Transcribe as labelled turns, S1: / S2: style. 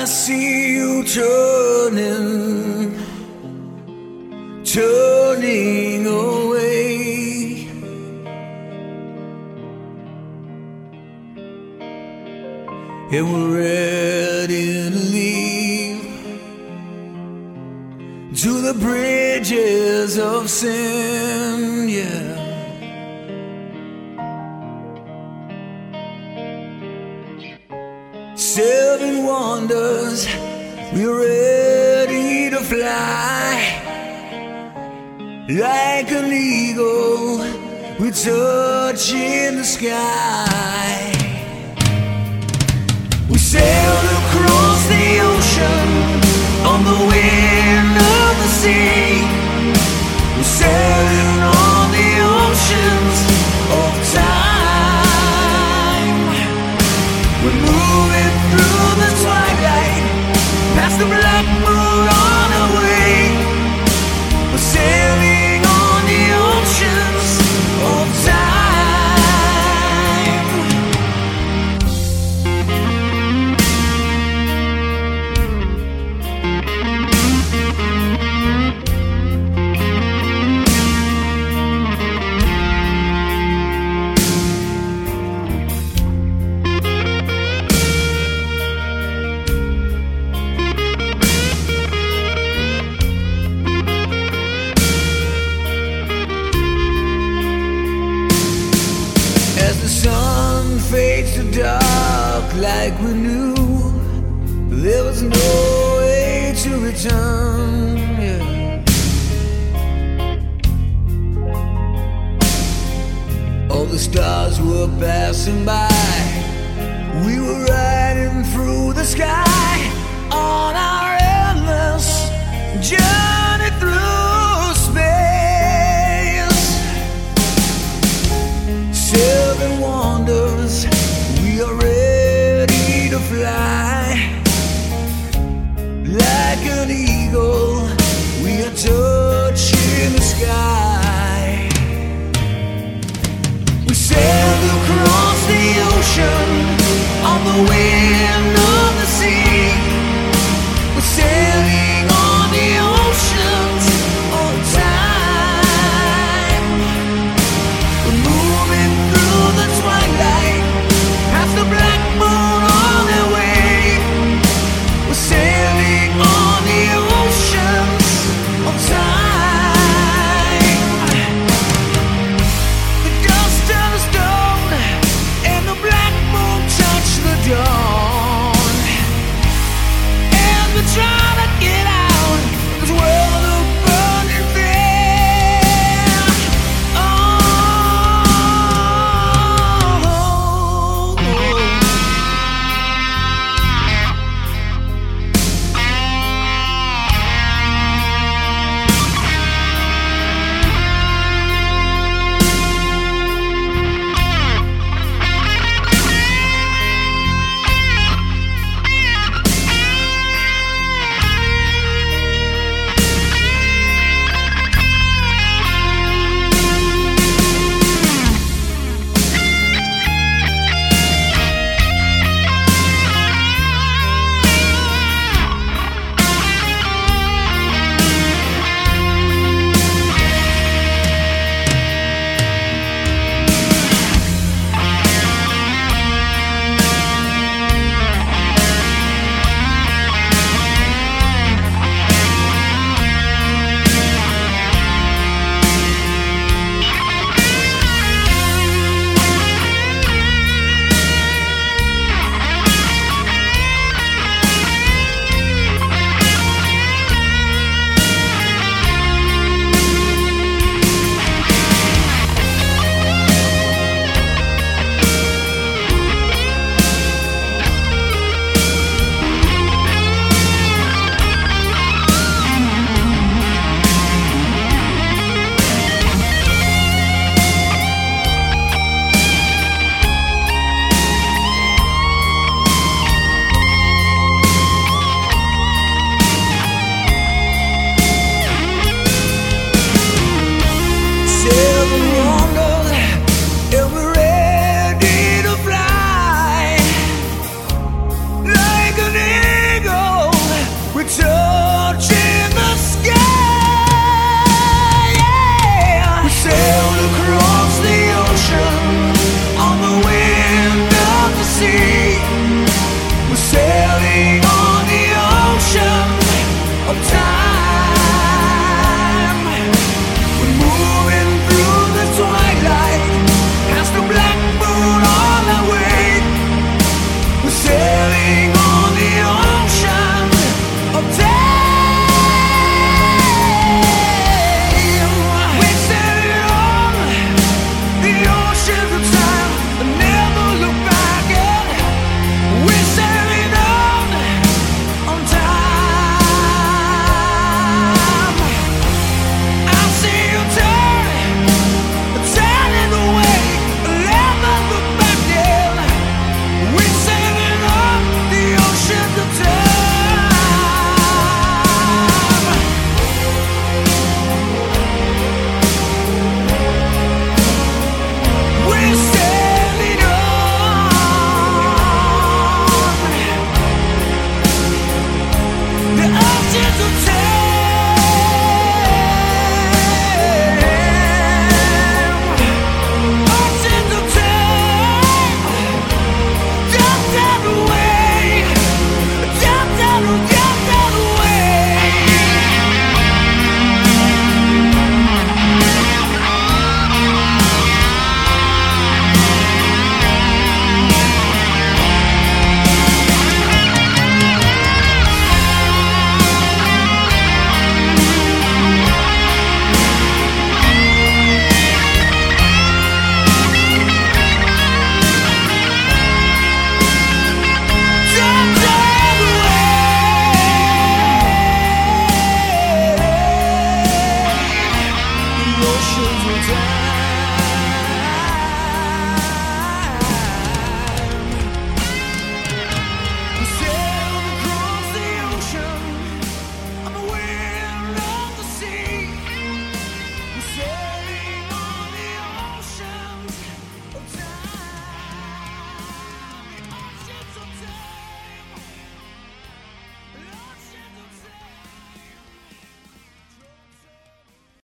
S1: I see you turning, turning away. And we're ready to leave to the bridges of sin, yeah. Seven wonders, we're ready to fly like an eagle. We're touching the sky. We sailed across the ocean on the wind of the sea. Stars were passing by. We were riding through the sky down